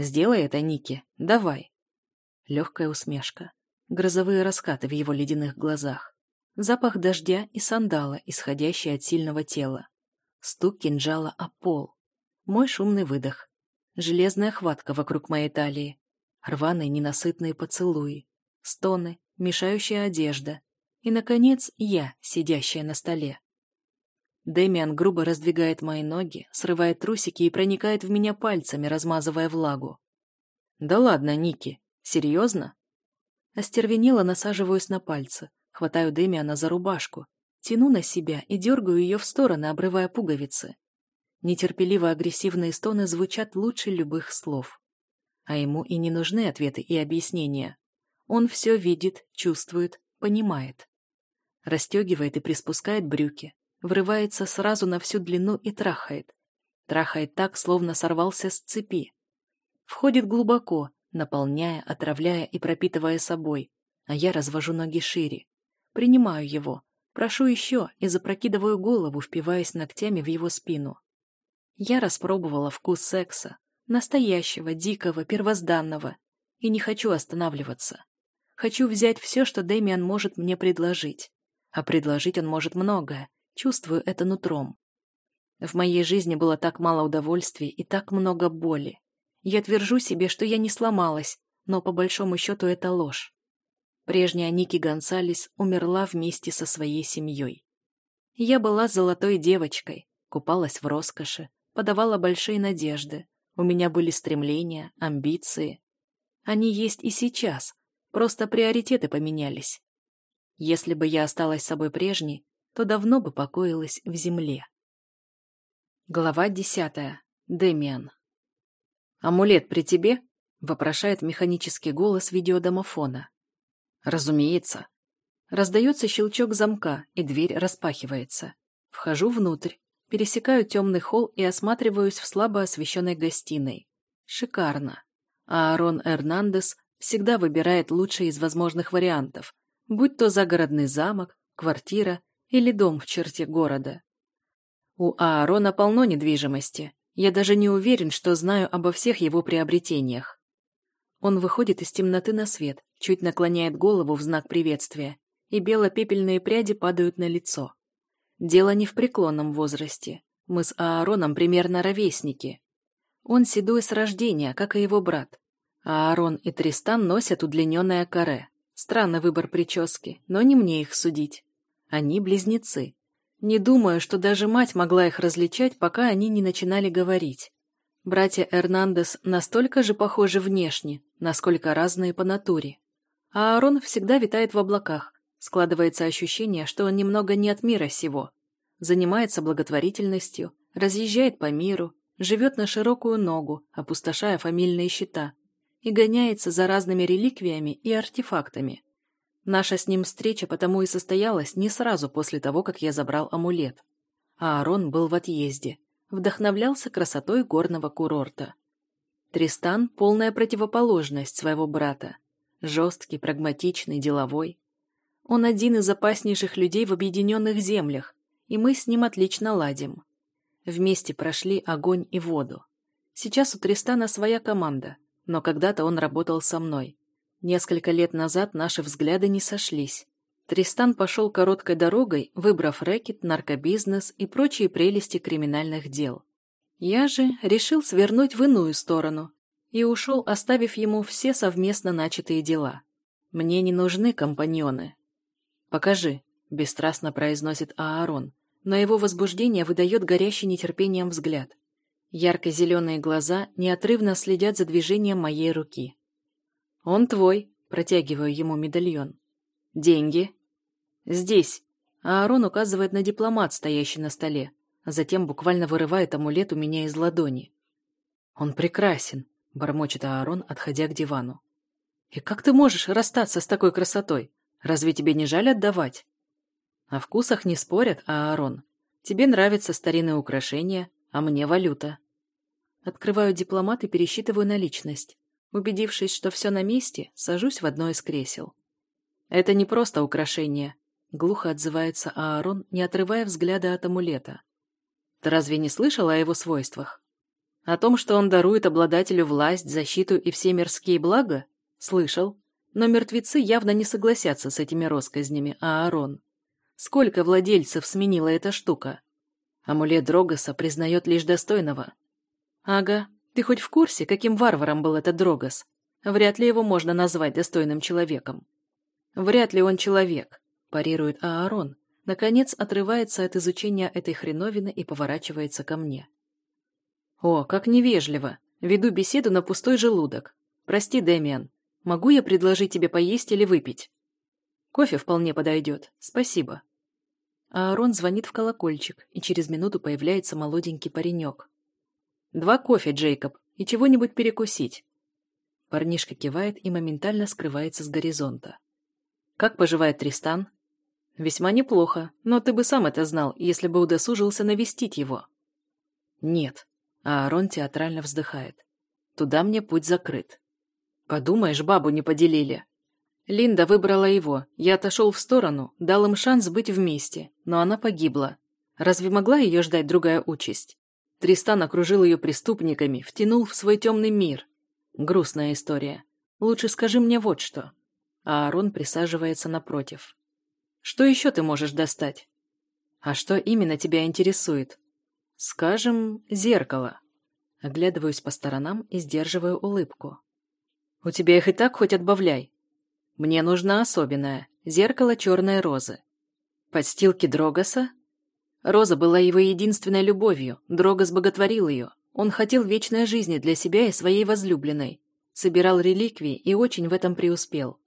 Сделай это, Ники, давай. Легкая усмешка. Грозовые раскаты в его ледяных глазах. Запах дождя и сандала, исходящий от сильного тела. Стук кинжала о пол. Мой шумный выдох. Железная хватка вокруг моей талии. Рваные ненасытные поцелуи. Стоны, мешающая одежда. И, наконец, я, сидящая на столе. Дэмиан грубо раздвигает мои ноги, срывает трусики и проникает в меня пальцами, размазывая влагу. «Да ладно, Ники, серьезно?» Остервенело насаживаюсь на пальцы, хватаю Дэмиана за рубашку, тяну на себя и дергаю ее в стороны, обрывая пуговицы. Нетерпеливо-агрессивные стоны звучат лучше любых слов. А ему и не нужны ответы и объяснения. Он все видит, чувствует, понимает. Растегивает и приспускает брюки, врывается сразу на всю длину и трахает. Трахает так, словно сорвался с цепи. Входит глубоко, наполняя, отравляя и пропитывая собой, а я развожу ноги шире. Принимаю его, прошу еще и запрокидываю голову, впиваясь ногтями в его спину. Я распробовала вкус секса, настоящего, дикого, первозданного, и не хочу останавливаться. Хочу взять все, что Дэмиан может мне предложить. А предложить он может многое, Чувствую это нутром. В моей жизни было так мало удовольствий и так много боли. Я твержу себе, что я не сломалась, но по большому счету это ложь. Прежняя Ники Гонсалес умерла вместе со своей семьей. Я была золотой девочкой, купалась в роскоши, подавала большие надежды. У меня были стремления, амбиции. Они есть и сейчас, просто приоритеты поменялись. Если бы я осталась собой прежней, то давно бы покоилась в земле. Глава десятая. Демиан. «Амулет при тебе?» — вопрошает механический голос видеодомофона. «Разумеется». Раздается щелчок замка, и дверь распахивается. Вхожу внутрь, пересекаю темный холл и осматриваюсь в слабо освещенной гостиной. Шикарно. Аарон Эрнандес всегда выбирает лучший из возможных вариантов, будь то загородный замок, квартира или дом в черте города. У Аарона полно недвижимости. Я даже не уверен, что знаю обо всех его приобретениях. Он выходит из темноты на свет, чуть наклоняет голову в знак приветствия, и бело-пепельные пряди падают на лицо. Дело не в преклонном возрасте. Мы с Аароном примерно ровесники. Он седой с рождения, как и его брат. Аарон и Тристан носят удлиненное каре. Странный выбор прически, но не мне их судить. Они близнецы. Не думаю, что даже мать могла их различать, пока они не начинали говорить. Братья Эрнандес настолько же похожи внешне, насколько разные по натуре. А Аарон всегда витает в облаках. Складывается ощущение, что он немного не от мира сего. Занимается благотворительностью, разъезжает по миру, живет на широкую ногу, опустошая фамильные счета, и гоняется за разными реликвиями и артефактами. Наша с ним встреча потому и состоялась не сразу после того, как я забрал амулет. А Аарон был в отъезде, вдохновлялся красотой горного курорта. Тристан — полная противоположность своего брата. Жесткий, прагматичный, деловой. Он один из опаснейших людей в объединенных землях, и мы с ним отлично ладим. Вместе прошли огонь и воду. Сейчас у Тристана своя команда, но когда-то он работал со мной, Несколько лет назад наши взгляды не сошлись. Тристан пошел короткой дорогой, выбрав рэкет, наркобизнес и прочие прелести криминальных дел. Я же решил свернуть в иную сторону и ушел, оставив ему все совместно начатые дела. Мне не нужны компаньоны. «Покажи», — бесстрастно произносит Аарон, но его возбуждение выдает горящий нетерпением взгляд. Ярко-зеленые глаза неотрывно следят за движением моей руки. «Он твой», — протягиваю ему медальон. «Деньги?» «Здесь». А Аарон указывает на дипломат, стоящий на столе, а затем буквально вырывает амулет у меня из ладони. «Он прекрасен», — бормочет Аарон, отходя к дивану. «И как ты можешь расстаться с такой красотой? Разве тебе не жаль отдавать?» «О вкусах не спорят, Аарон. Тебе нравятся старинные украшения, а мне валюта». Открываю дипломат и пересчитываю наличность. Убедившись, что все на месте, сажусь в одно из кресел. «Это не просто украшение», — глухо отзывается Аарон, не отрывая взгляда от амулета. «Ты разве не слышал о его свойствах?» О том, что он дарует обладателю власть, защиту и все мирские блага? Слышал. Но мертвецы явно не согласятся с этими россказнями, Аарон. Сколько владельцев сменила эта штука? Амулет Дрогоса признает лишь достойного. Ага, ты хоть в курсе, каким варваром был этот Дрогос? Вряд ли его можно назвать достойным человеком. Вряд ли он человек, парирует Аарон. Наконец отрывается от изучения этой хреновины и поворачивается ко мне. О, как невежливо. Веду беседу на пустой желудок. Прости, Дэмиан. Могу я предложить тебе поесть или выпить? Кофе вполне подойдет. Спасибо. Аарон звонит в колокольчик, и через минуту появляется молоденький паренек. «Два кофе, Джейкоб, и чего-нибудь перекусить». Парнишка кивает и моментально скрывается с горизонта. «Как поживает Тристан?» «Весьма неплохо, но ты бы сам это знал, если бы удосужился навестить его». «Нет», — Аарон театрально вздыхает. «Туда мне путь закрыт». «Подумаешь, бабу не поделили». Линда выбрала его. Я отошел в сторону, дал им шанс быть вместе, но она погибла. Разве могла ее ждать другая участь? Тристан окружил ее преступниками, втянул в свой темный мир. Грустная история. Лучше скажи мне вот что. А Аарон присаживается напротив. Что еще ты можешь достать? А что именно тебя интересует? Скажем, зеркало. Оглядываюсь по сторонам и сдерживаю улыбку. У тебя их и так хоть отбавляй. Мне нужна особенная. Зеркало черной розы. Подстилки Дрогоса? Роза была его единственной любовью. Дрогос боготворил ее. Он хотел вечной жизни для себя и своей возлюбленной. Собирал реликвии и очень в этом преуспел.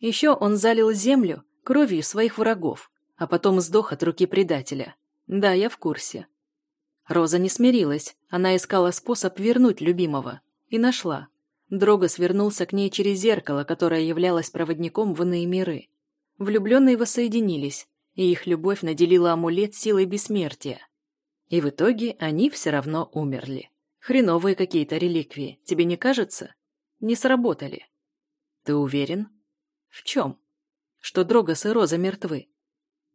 Еще он залил землю кровью своих врагов, а потом сдох от руки предателя. Да, я в курсе. Роза не смирилась. Она искала способ вернуть любимого. И нашла. Дрога свернулся к ней через зеркало, которое являлось проводником в иные миры. Влюбленные воссоединились, и их любовь наделила амулет силой бессмертия. И в итоге они все равно умерли. Хреновые какие-то реликвии, тебе не кажется? Не сработали. Ты уверен? В чем? Что Дрогос и Роза мертвы.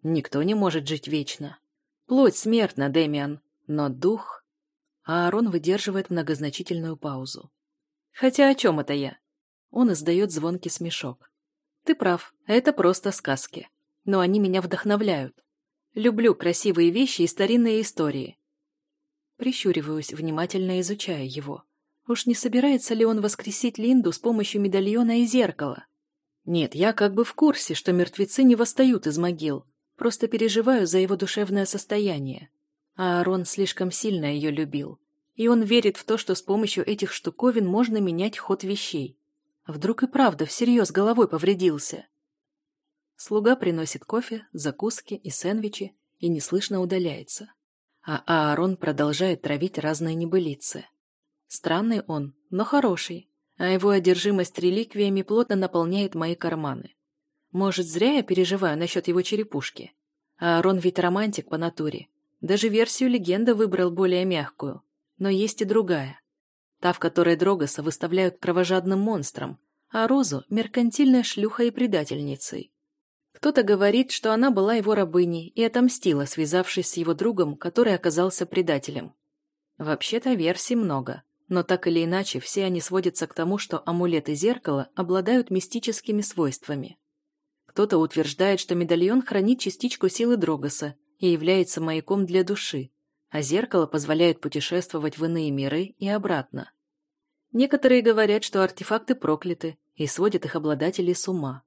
Никто не может жить вечно. Плоть смертна, Демиан, но дух... Аарон выдерживает многозначительную паузу. Хотя о чем это я? Он издает звонкий смешок. Ты прав, это просто сказки. Но они меня вдохновляют. Люблю красивые вещи и старинные истории. Прищуриваюсь, внимательно изучая его. Уж не собирается ли он воскресить Линду с помощью медальона и зеркала? Нет, я как бы в курсе, что мертвецы не восстают из могил. Просто переживаю за его душевное состояние. А Аарон слишком сильно ее любил и он верит в то, что с помощью этих штуковин можно менять ход вещей. Вдруг и правда всерьез головой повредился. Слуга приносит кофе, закуски и сэндвичи и неслышно удаляется. А Аарон продолжает травить разные небылицы. Странный он, но хороший, а его одержимость реликвиями плотно наполняет мои карманы. Может, зря я переживаю насчет его черепушки? Аарон ведь романтик по натуре. Даже версию легенды выбрал более мягкую, но есть и другая. Та, в которой Дрогоса выставляют кровожадным монстром, а Розу – меркантильной шлюхой и предательницей. Кто-то говорит, что она была его рабыней и отомстила, связавшись с его другом, который оказался предателем. Вообще-то версий много, но так или иначе все они сводятся к тому, что амулет и зеркало обладают мистическими свойствами. Кто-то утверждает, что медальон хранит частичку силы Дрогоса и является маяком для души, а зеркало позволяет путешествовать в иные миры и обратно. Некоторые говорят, что артефакты прокляты и сводят их обладателей с ума.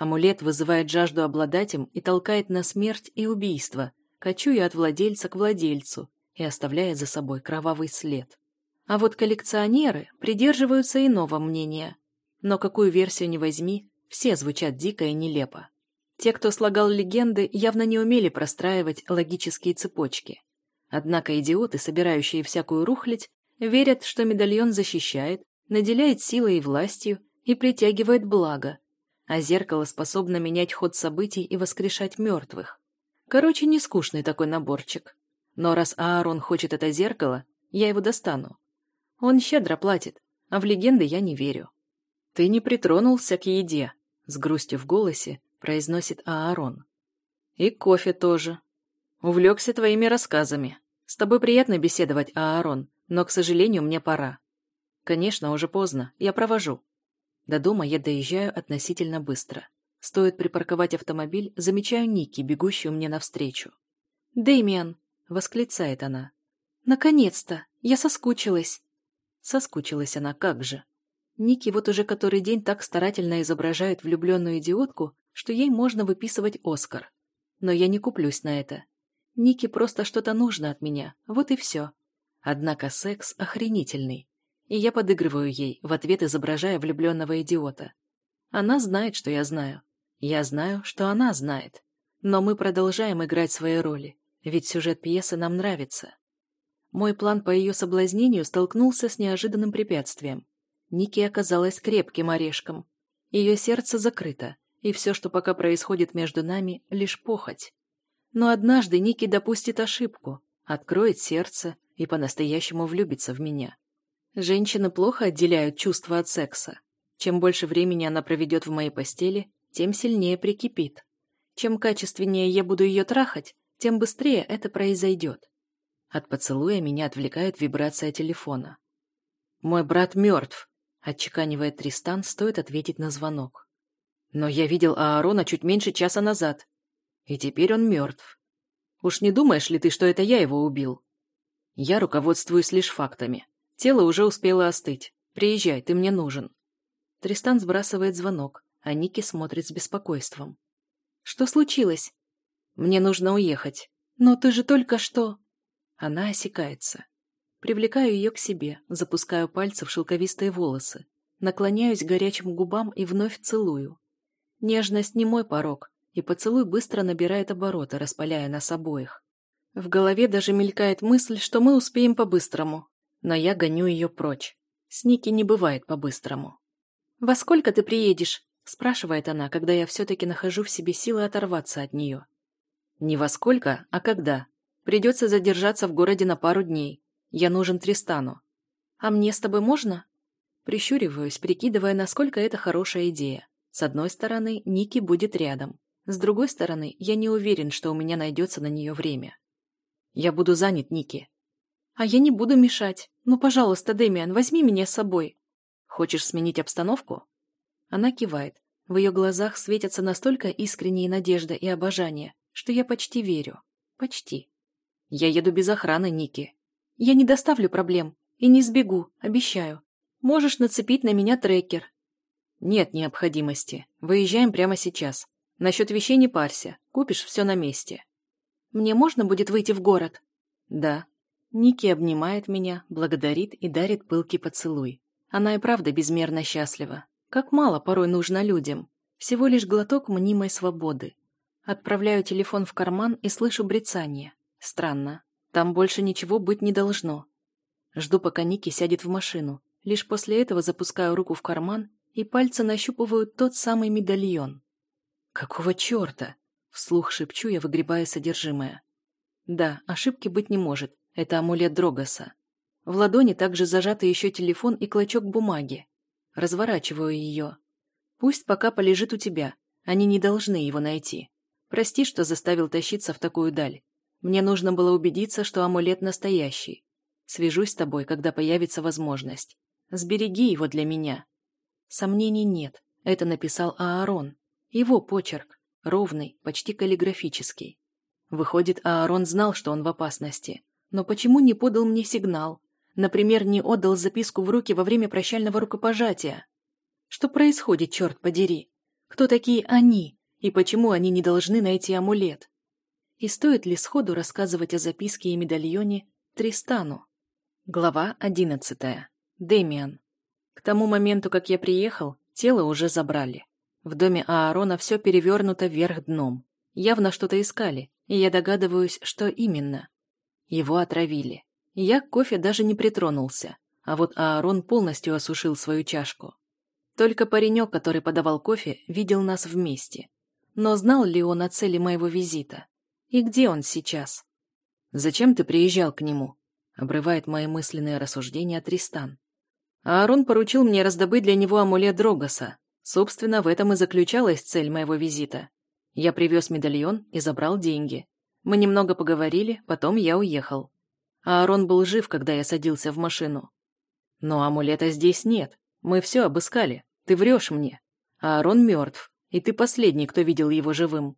Амулет вызывает жажду обладать им и толкает на смерть и убийство, кочуя от владельца к владельцу и оставляя за собой кровавый след. А вот коллекционеры придерживаются иного мнения. Но какую версию ни возьми, все звучат дико и нелепо. Те, кто слагал легенды, явно не умели простраивать логические цепочки. Однако идиоты, собирающие всякую рухлядь, верят, что медальон защищает, наделяет силой и властью и притягивает благо, а зеркало способно менять ход событий и воскрешать мертвых. Короче, не скучный такой наборчик. Но раз Аарон хочет это зеркало, я его достану. Он щедро платит, а в легенды я не верю. «Ты не притронулся к еде», — с грустью в голосе произносит Аарон. «И кофе тоже», Увлекся твоими рассказами. С тобой приятно беседовать, Аарон, Но, к сожалению, мне пора. Конечно, уже поздно. Я провожу. До дома я доезжаю относительно быстро. Стоит припарковать автомобиль, замечаю Ники, бегущую мне навстречу. «Дэмиан!» — восклицает она. «Наконец-то! Я соскучилась!» Соскучилась она, как же. Ники вот уже который день так старательно изображает влюбленную идиотку, что ей можно выписывать Оскар. Но я не куплюсь на это. Ники просто что-то нужно от меня, вот и все. Однако секс охренительный. И я подыгрываю ей, в ответ изображая влюбленного идиота. Она знает, что я знаю. Я знаю, что она знает. Но мы продолжаем играть свои роли, ведь сюжет пьесы нам нравится. Мой план по ее соблазнению столкнулся с неожиданным препятствием. Ники оказалась крепким орешком. Ее сердце закрыто, и все, что пока происходит между нами, лишь похоть. Но однажды Ники допустит ошибку, откроет сердце и по-настоящему влюбится в меня. Женщины плохо отделяют чувства от секса. Чем больше времени она проведет в моей постели, тем сильнее прикипит. Чем качественнее я буду ее трахать, тем быстрее это произойдет. От поцелуя меня отвлекает вибрация телефона. «Мой брат мертв», — отчеканивает Тристан, стоит ответить на звонок. «Но я видел Аарона чуть меньше часа назад. И теперь он мертв. Уж не думаешь ли ты, что это я его убил?» Я руководствуюсь лишь фактами. Тело уже успело остыть. Приезжай, ты мне нужен. Тристан сбрасывает звонок, а Ники смотрит с беспокойством. «Что случилось?» «Мне нужно уехать». «Но ты же только что...» Она осекается. Привлекаю ее к себе, запускаю пальцы в шелковистые волосы, наклоняюсь к горячим губам и вновь целую. Нежность не мой порог, и поцелуй быстро набирает обороты, распаляя нас обоих. В голове даже мелькает мысль, что мы успеем по-быстрому, но я гоню ее прочь. С Ники не бывает по-быстрому. «Во сколько ты приедешь?» – спрашивает она, когда я все-таки нахожу в себе силы оторваться от нее. «Не во сколько, а когда?» Придется задержаться в городе на пару дней. Я нужен Тристану. А мне с тобой можно? Прищуриваюсь, прикидывая, насколько это хорошая идея. С одной стороны, Ники будет рядом. С другой стороны, я не уверен, что у меня найдется на нее время. Я буду занят, Ники. А я не буду мешать. Ну, пожалуйста, Дэмиан, возьми меня с собой. Хочешь сменить обстановку? Она кивает. В ее глазах светятся настолько искренние надежда и обожание, что я почти верю. Почти. Я еду без охраны, Ники. Я не доставлю проблем. И не сбегу, обещаю. Можешь нацепить на меня трекер. Нет необходимости. Выезжаем прямо сейчас. Насчет вещей не парься. Купишь все на месте. Мне можно будет выйти в город? Да. Ники обнимает меня, благодарит и дарит пылкий поцелуй. Она и правда безмерно счастлива. Как мало порой нужно людям. Всего лишь глоток мнимой свободы. Отправляю телефон в карман и слышу брецание. Странно. Там больше ничего быть не должно. Жду, пока Ники сядет в машину. Лишь после этого запускаю руку в карман, и пальцы нащупывают тот самый медальон. «Какого черта?» — вслух шепчу я, выгребая содержимое. Да, ошибки быть не может. Это амулет Дрогоса. В ладони также зажаты еще телефон и клочок бумаги. Разворачиваю ее. Пусть пока полежит у тебя. Они не должны его найти. Прости, что заставил тащиться в такую даль. Мне нужно было убедиться, что амулет настоящий. Свяжусь с тобой, когда появится возможность. Сбереги его для меня. Сомнений нет. Это написал Аарон. Его почерк. Ровный, почти каллиграфический. Выходит, Аарон знал, что он в опасности. Но почему не подал мне сигнал? Например, не отдал записку в руки во время прощального рукопожатия? Что происходит, черт подери? Кто такие они? И почему они не должны найти амулет? И стоит ли сходу рассказывать о записке и медальоне Тристану? Глава одиннадцатая. Демиан. К тому моменту, как я приехал, тело уже забрали. В доме Аарона все перевернуто вверх дном. Явно что-то искали, и я догадываюсь, что именно. Его отравили. Я к кофе даже не притронулся, а вот Аарон полностью осушил свою чашку. Только паренек, который подавал кофе, видел нас вместе. Но знал ли он о цели моего визита? И где он сейчас? Зачем ты приезжал к нему? Обрывает мои мысленные рассуждения Тристан. Аарон поручил мне раздобыть для него амулет Дрогоса. Собственно, в этом и заключалась цель моего визита. Я привез медальон и забрал деньги. Мы немного поговорили, потом я уехал. а Аарон был жив, когда я садился в машину. Но амулета здесь нет. Мы все обыскали. Ты врешь мне. А Аарон мертв, и ты последний, кто видел его живым.